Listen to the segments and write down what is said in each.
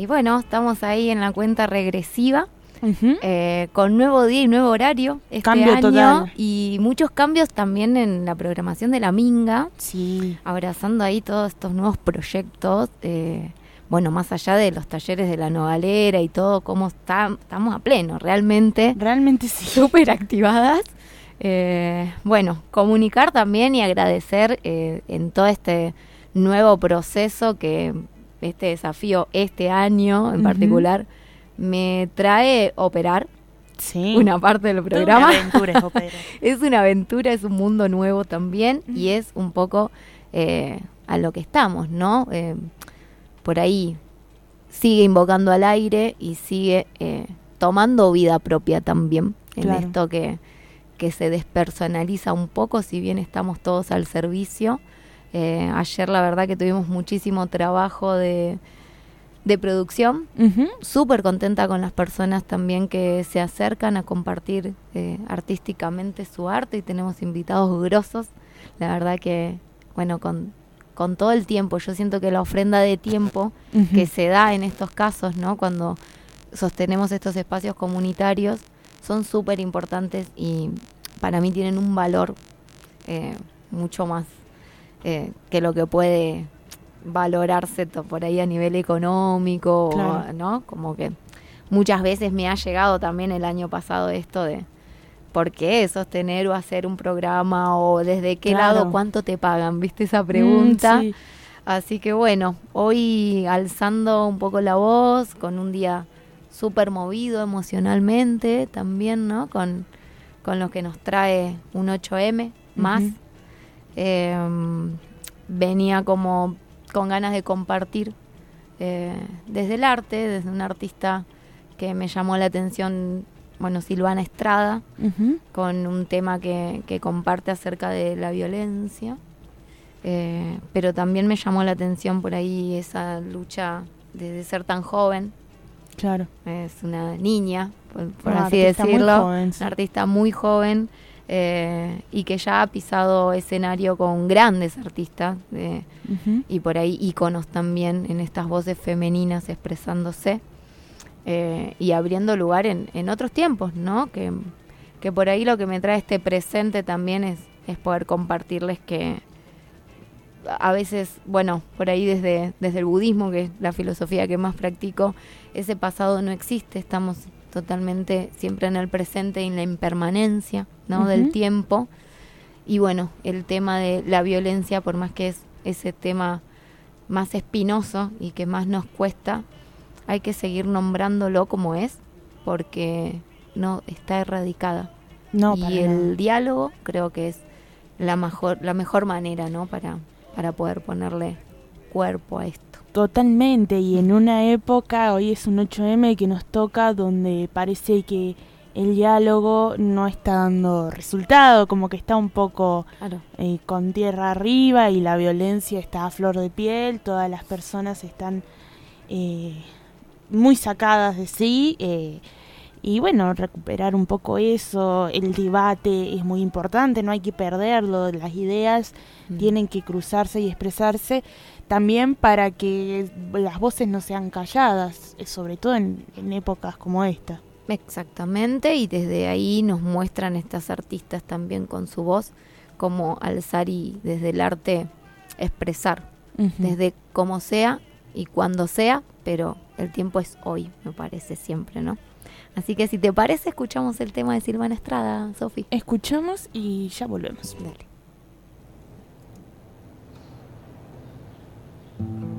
y bueno, estamos ahí en la cuenta regresiva. Eh, con nuevo día y nuevo horario este Cambio año total. y muchos cambios también en la programación de la Minga, Sí. abrazando ahí todos estos nuevos proyectos. eh, bueno, más allá de los talleres de la nogalera y todo, cómo está, estamos a pleno, realmente Realmente sí. súper activadas. Eh, bueno, comunicar también y agradecer en todo este nuevo proceso que este desafío este año en particular me trae operar Sí. una parte del programa. Una aventura es operar. es una aventura, es un mundo nuevo también y es un poco eh, a lo que estamos, ¿no? Eh, por ahí sigue invocando al aire y sigue eh, tomando vida propia también en Claro. esto que, que se despersonaliza un poco, si bien estamos todos al servicio. Eh, ayer la verdad que tuvimos muchísimo trabajo de, de producción, Ujú. súper contenta con las personas también que se acercan a compartir eh, artísticamente su arte y tenemos invitados grosos. La verdad que, bueno, con, con todo el tiempo, yo siento que la ofrenda de tiempo que se da en estos casos, ¿no? Cuando sostenemos estos espacios comunitarios, son súper importantes y para mí tienen un valor eh, mucho más eh, que lo que puede valorarse por ahí a nivel económico, o. ¿no? Como que muchas veces me ha llegado también el año pasado esto de ¿por qué sostener o hacer un programa o desde qué Claro. lado cuánto te pagan? ¿Viste esa pregunta? Mm, sí. Así que bueno, hoy alzando un poco la voz, con un día súper movido emocionalmente también, ¿no? Con, con lo que nos trae un 8M más. Eh, venía como con ganas de compartir eh, desde el arte, desde un artista que me llamó la atención, bueno, Silvana Estrada, con un tema que, que comparte acerca de la violencia. Eh, pero también me llamó la atención por ahí esa lucha de, de ser tan joven. Claro. Es una niña, por, por Una así decirlo. joven, sí. Una artista muy joven eh, y que ya ha pisado escenario con grandes artistas eh, y por ahí íconos también en estas voces femeninas expresándose eh, y abriendo lugar en, en otros tiempos, ¿no? Que, que por ahí lo que me trae este presente también es, es poder compartirles que a veces, bueno, por ahí desde, desde el budismo, que es la filosofía que más practico, ese pasado no existe, estamos totalmente siempre en el presente y en la impermanencia, ¿no? Del tiempo. Y bueno, el tema de la violencia, por más que es ese tema más espinoso y que más nos cuesta, hay que seguir nombrándolo como es, porque no está erradicada. No, y el diálogo creo que es la mejor, la mejor manera, ¿no? Para, para poder ponerle cuerpo a esto. Totalmente, y en una época, hoy es un 8M que nos toca donde parece que el diálogo no está dando resultado, como que está un poco Claro. eh, con tierra arriba y la violencia está a flor de piel, todas las personas están eh, muy sacadas de sí. eh, y bueno, recuperar un poco eso, el debate es muy importante, no hay que perderlo, las ideas Mm. tienen que cruzarse y expresarse también para que las voces no sean calladas, eh, sobre todo en, en épocas como esta. Exactamente, y desde ahí nos muestran estas artistas también con su voz, cómo alzar y desde el arte expresar, desde como sea y cuando sea, pero el tiempo es hoy, me parece siempre, ¿no? Así que si te parece, escuchamos el tema de Silvana Estrada, Sofi. Escuchamos y ya volvemos. Dale. Thank you.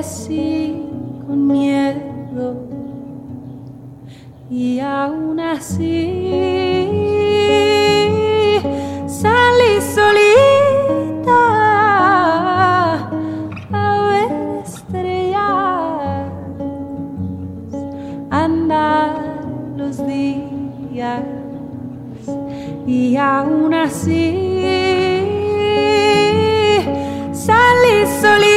Crecí con miedo. Y aún así salí solita a ver estrellas andar los días. Y aún así salí solita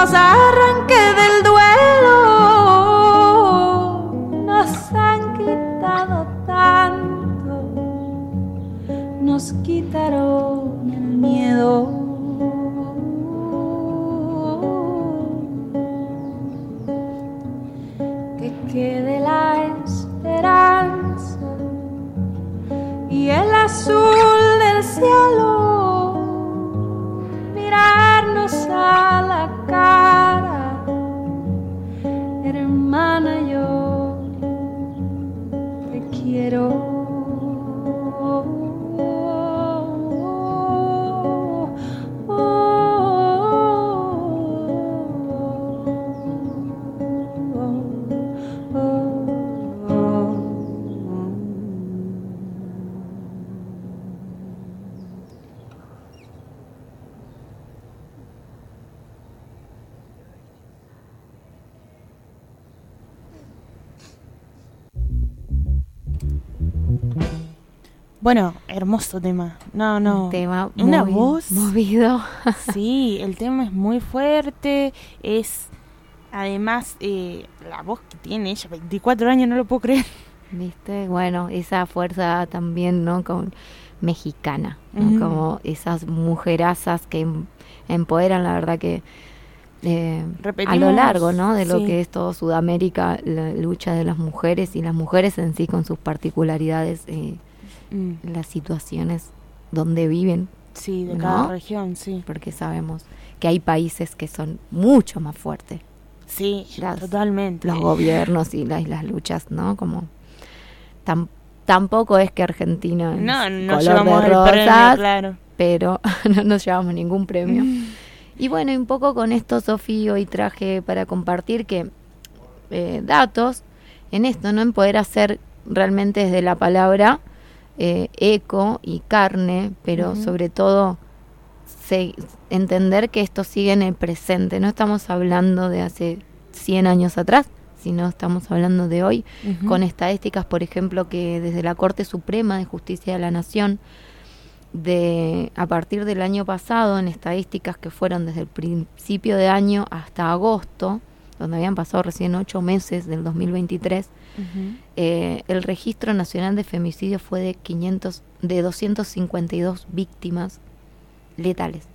nos Bueno, hermoso tema. No, no. Un tema Una voz. movido. Sí, el tema es muy fuerte. Es. Además, eh, la voz que tiene ella, 24 años, no lo puedo creer. ¿Viste? Bueno, esa fuerza también, ¿no? Con, mexicana. Como esas mujerazas que em- empoderan, la verdad que eh, a lo largo, ¿no? De lo sí. que es todo Sudamérica, la lucha de las mujeres y las mujeres en sí con sus particularidades, eh, Mm, las situaciones donde viven, sí, de ¿No? cada región, sí. porque sabemos que hay países que son mucho más fuertes, Sí, Las- totalmente. los gobiernos y las, y las luchas, ¿no? Como tam- tampoco es que Argentina es No, no color llevamos de el premio, rosas, claro. pero no nos llevamos ningún premio. Y bueno, un poco con esto, Sofía, hoy traje para compartir que eh, datos en esto, ¿no? En poder hacer realmente desde la palabra eh, eco y carne, pero sobre todo se- entender que esto sigue en el presente. No estamos hablando de hace 100 años atrás, sino estamos hablando de hoy, con estadísticas, por ejemplo, que desde la Corte Suprema de Justicia de la Nación, de a partir del año pasado, en estadísticas que fueron desde el principio de año hasta agosto, donde habían pasado recién ocho meses del 2023, Ujú. eh, el registro nacional de femicidio fue de 500, de 252 víctimas letales.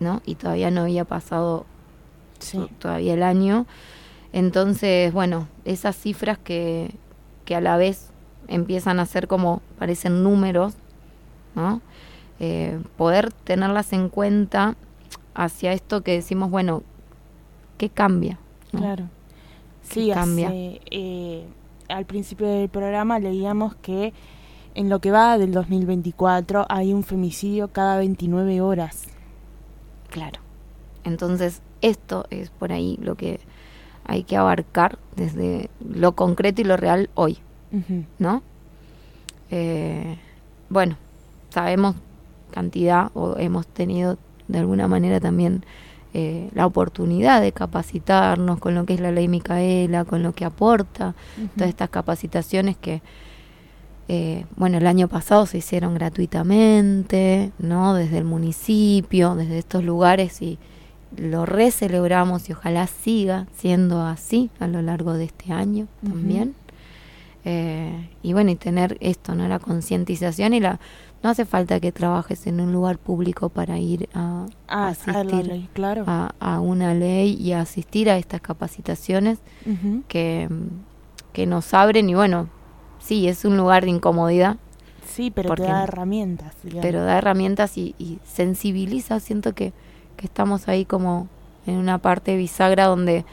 ¿no? Y todavía no había pasado Sí. todavía el año. Entonces, bueno, esas cifras que, que a la vez empiezan a ser como, parecen números, ¿no? Eh, poder tenerlas en cuenta hacia esto que decimos, bueno, ¿qué cambia? Claro. Sí, cambia? Eh, al principio del programa leíamos que en lo que va del 2024 hay un femicidio cada 29 horas. Claro. Entonces, esto es por ahí lo que hay que abarcar desde lo concreto y lo real hoy, ¿no? Eh, bueno, sabemos cantidad o hemos tenido de alguna manera también eh, la oportunidad de capacitarnos con lo que es la ley Micaela, con lo que aporta, todas estas capacitaciones que, eh, bueno, el año pasado se hicieron gratuitamente, ¿no? Desde el municipio, desde estos lugares y lo recelebramos y ojalá siga siendo así a lo largo de este año también. Eh, y bueno, y tener esto, ¿no? La concientización y la no hace falta que trabajes en un lugar público para ir a, ah, asistir claro. a, una ley y asistir a estas capacitaciones que, que nos abren y bueno, sí, es un lugar de incomodidad. Sí, pero te da herramientas. Pero da herramientas y, y sensibiliza, siento que, que estamos ahí como en una parte bisagra donde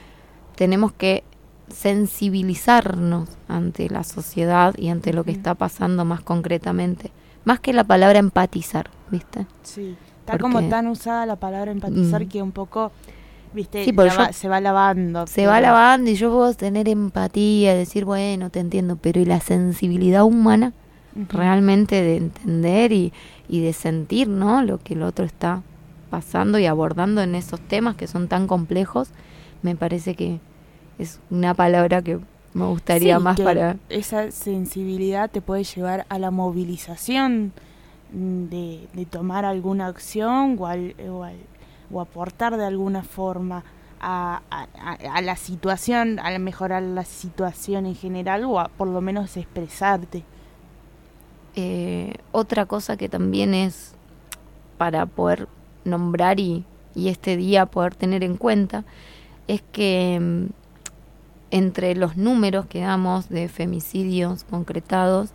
tenemos que sensibilizarnos ante la sociedad y ante lo que está pasando más concretamente más que la palabra empatizar, ¿viste? Sí, está como tan usada la palabra empatizar mm. que un poco, ¿viste? se va lavando. Se va lavando y yo puedo tener empatía, decir, bueno, te entiendo, pero ¿y la sensibilidad humana? Realmente de entender y, y de sentir, ¿no? Lo que el otro está pasando y abordando en esos temas que son tan complejos, me parece que es una palabra que me gustaría más para... Esa sensibilidad te puede llevar a la movilización de, de tomar alguna acción o, al, o, aportar de alguna forma a, a, la situación, a mejorar la situación en general o a por lo menos expresarte. Eh, otra cosa que también es para poder nombrar y, y este día poder tener en cuenta es que mm, entre los números que damos de femicidios concretados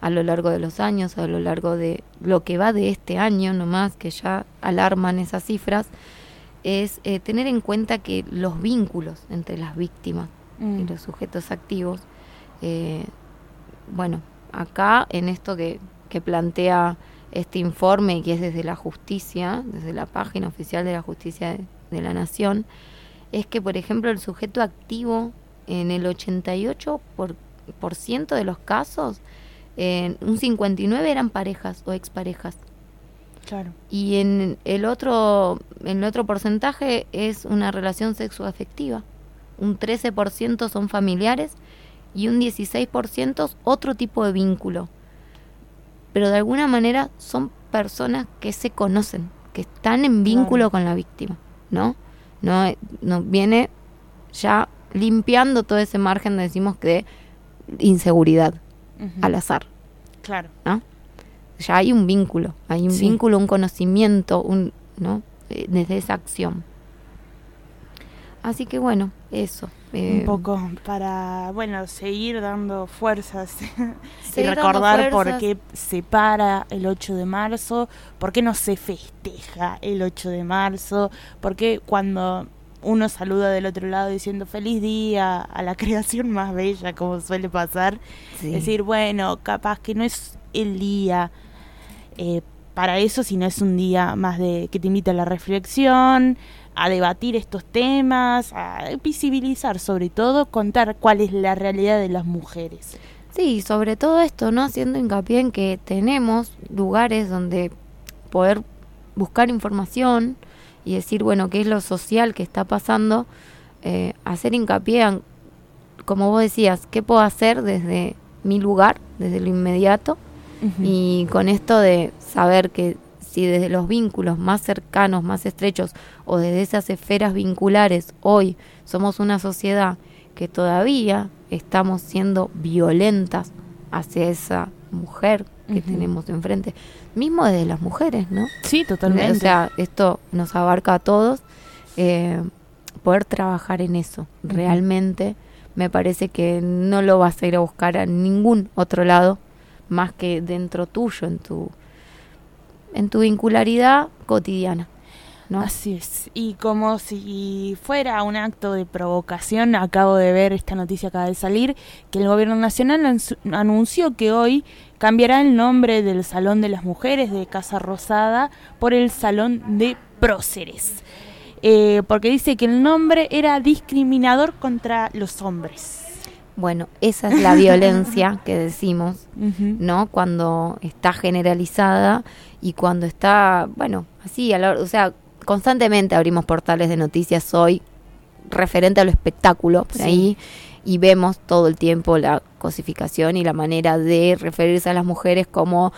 a lo largo de los años, a lo largo de lo que va de este año nomás, que ya alarman esas cifras, es eh, tener en cuenta que los vínculos entre las víctimas y mm. los sujetos activos, eh, bueno, acá en esto que, que plantea este informe, que es desde la justicia, desde la página oficial de la justicia de, de la nación, es que, por ejemplo, el sujeto activo en el 88% por, por ciento de los casos, en un 59 eran parejas o exparejas. Claro. Y en el otro, en el otro porcentaje es una relación sexoafectiva. Un 13% son familiares y un 16% otro tipo de vínculo. Pero de alguna manera son personas que se conocen, que están en vínculo con la víctima, ¿no? No, no viene ya limpiando todo ese margen, decimos, de inseguridad al azar. Claro. ¿no? Ya hay un vínculo, hay un vínculo, un conocimiento, un, ¿no? Eh, desde esa acción. Así que bueno, eso. Eh, un poco para, bueno, seguir dando fuerzas y recordar por qué se para el 8 de marzo, por qué no se festeja el 8 de marzo, por qué cuando uno saluda del otro lado diciendo feliz día a la creación más bella, como suele pasar. Decir, bueno, capaz que no es el día eh, para eso, sino es un día más de que te invita a la reflexión, a debatir estos temas, a visibilizar, sobre todo, contar cuál es la realidad de las mujeres. Sí, sobre todo esto, ¿no? Haciendo hincapié en que tenemos lugares donde poder buscar información, y decir, bueno, qué es lo social que está pasando, eh, hacer hincapié, como vos decías, qué puedo hacer desde mi lugar, desde lo inmediato, y con esto de saber que si desde los vínculos más cercanos, más estrechos, o desde esas esferas vinculares, hoy somos una sociedad que todavía estamos siendo violentas hacia esa mujer que tenemos enfrente, mismo desde las mujeres, ¿no? Sí, totalmente. O sea, esto nos abarca a todos. Eh, poder trabajar en eso, realmente me parece que no lo vas a ir a buscar a ningún otro lado más que dentro tuyo, en tu en tu vincularidad cotidiana. ¿No? Así es. Y como si fuera un acto de provocación, acabo de ver esta noticia acaba de salir, que el gobierno nacional anunció que hoy cambiará el nombre del Salón de las Mujeres de Casa Rosada por el Salón de Próceres. Eh, porque dice que el nombre era discriminador contra los hombres. Bueno, esa es la violencia que decimos, ¿no? Cuando está generalizada y cuando está, bueno, así, a o sea, constantemente abrimos portales de noticias hoy referente a lo espectáculo por ahí y vemos todo el tiempo la cosificación y la manera de referirse a las mujeres como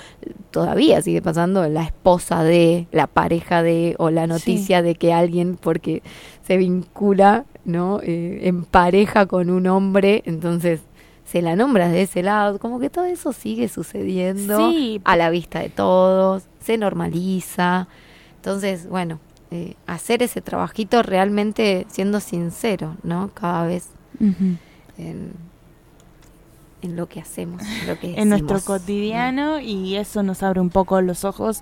todavía sigue pasando la esposa de, la pareja de o la noticia de que alguien porque se vincula, ¿no? Eh, en pareja con un hombre, entonces se la nombra de ese lado, como que todo eso sigue sucediendo a la vista de todos, se normaliza. Entonces, bueno, eh, hacer ese trabajito realmente siendo sincero, ¿no? Cada vez en, lo que hacemos, en, nuestro cotidiano y eso nos abre un poco los ojos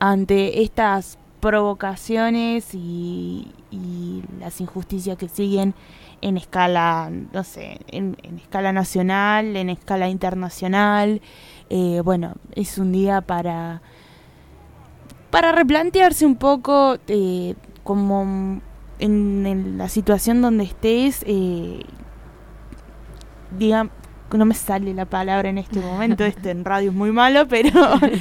ante estas provocaciones y, las injusticias que siguen en escala, no sé, en, escala nacional, en escala internacional. Eh, bueno, es un día para para replantearse un poco eh, como en, la situación donde estés, eh, digamos, no me sale la palabra en este momento, este en radio es muy malo, pero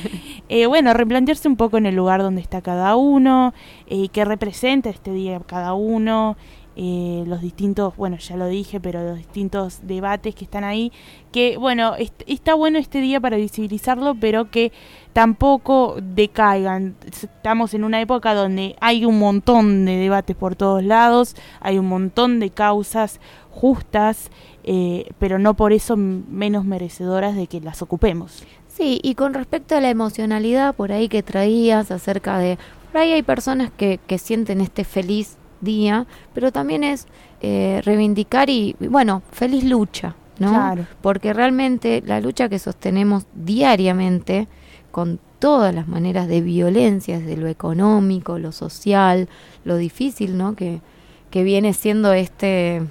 eh, bueno, replantearse un poco en el lugar donde está cada uno, eh, qué representa este día cada uno, eh, los distintos, bueno, ya lo dije, pero los distintos debates que están ahí, que bueno, está bueno este día para visibilizarlo, pero que tampoco decaigan. Estamos en una época donde hay un montón de debates por todos lados, hay un montón de causas justas, eh, pero no por eso menos merecedoras de que las ocupemos. Sí, y con respecto a la emocionalidad por ahí que traías acerca de, por ahí hay personas que, que sienten este feliz día, pero también es eh, reivindicar y, bueno, feliz lucha, ¿no? Claro. Porque realmente la lucha que sostenemos diariamente con todas las maneras de violencia, desde lo económico, lo social, lo difícil, ¿no? Que, que viene siendo este,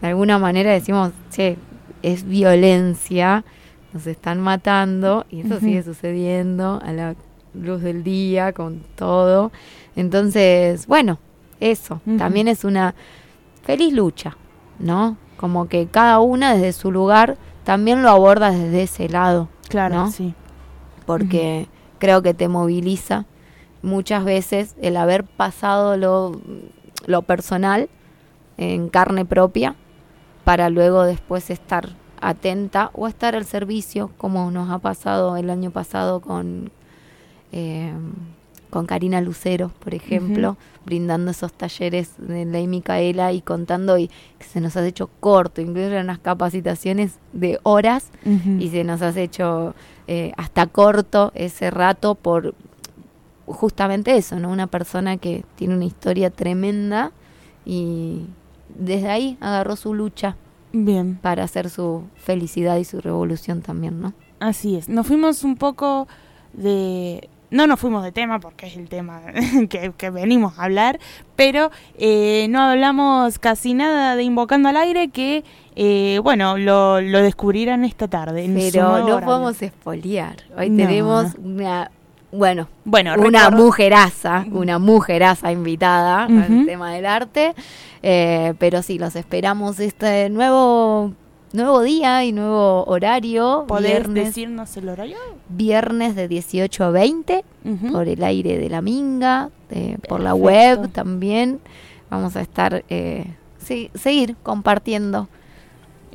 de alguna manera decimos, che, es violencia, nos están matando y eso sigue sucediendo a la luz del día con todo. Entonces, bueno, eso también es una feliz lucha, ¿no? Como que cada una desde su lugar también lo aborda desde ese lado. Claro, sí. Porque creo que te moviliza muchas veces el haber pasado lo, lo personal en carne propia para luego después estar atenta o estar al servicio, como nos ha pasado el año pasado con eh, con Karina Lucero, por ejemplo, brindando esos talleres de Ley Micaela y contando y que se nos ha hecho corto, incluso unas capacitaciones de horas y se nos ha hecho eh, hasta corto ese rato por justamente eso, ¿no? Una persona que tiene una historia tremenda y desde ahí agarró su lucha. Bien. Para hacer su felicidad y su revolución también, ¿no? Así es. Nos fuimos un poco de no nos fuimos de tema porque es el tema que, venimos a hablar, pero eh, no hablamos casi nada de Invocando al Aire que, eh, bueno, lo, lo, descubrirán esta tarde. pero no podemos espoliar. Hoy tenemos una, bueno, bueno una mujeraza, una mujeraza invitada al tema del arte, eh, pero sí, los esperamos este nuevo nuevo día y nuevo horario. ¿Poder decirnos el horario? Viernes de 18 a 20 por el aire de la Minga, por la web también. Vamos a estar, eh, seguir compartiendo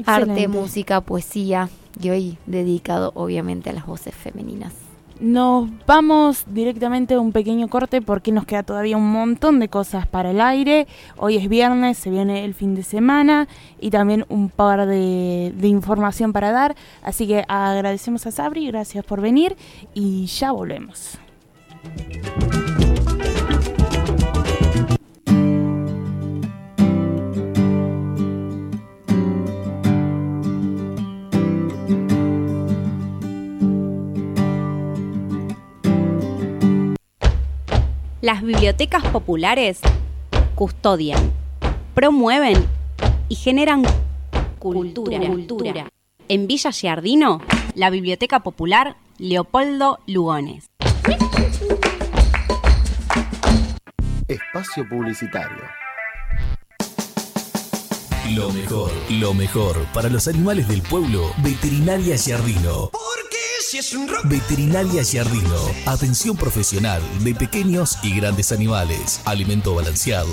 arte, música, poesía y hoy dedicado obviamente a las voces femeninas. Nos vamos directamente a un pequeño corte porque nos queda todavía un montón de cosas para el aire. Hoy es viernes, se viene el fin de semana y también un par de, de información para dar. Así que agradecemos a Sabri, gracias por venir y ya volvemos. Las bibliotecas populares custodian, promueven y generan cultura. cultura. En Villa Giardino, la Biblioteca Popular Leopoldo Lugones. Espacio Publicitario. Lo mejor, lo mejor para los animales del pueblo, Veterinaria Giardino. Porque si es un. Veterinaria. Atención profesional de pequeños y grandes animales. Alimento balanceado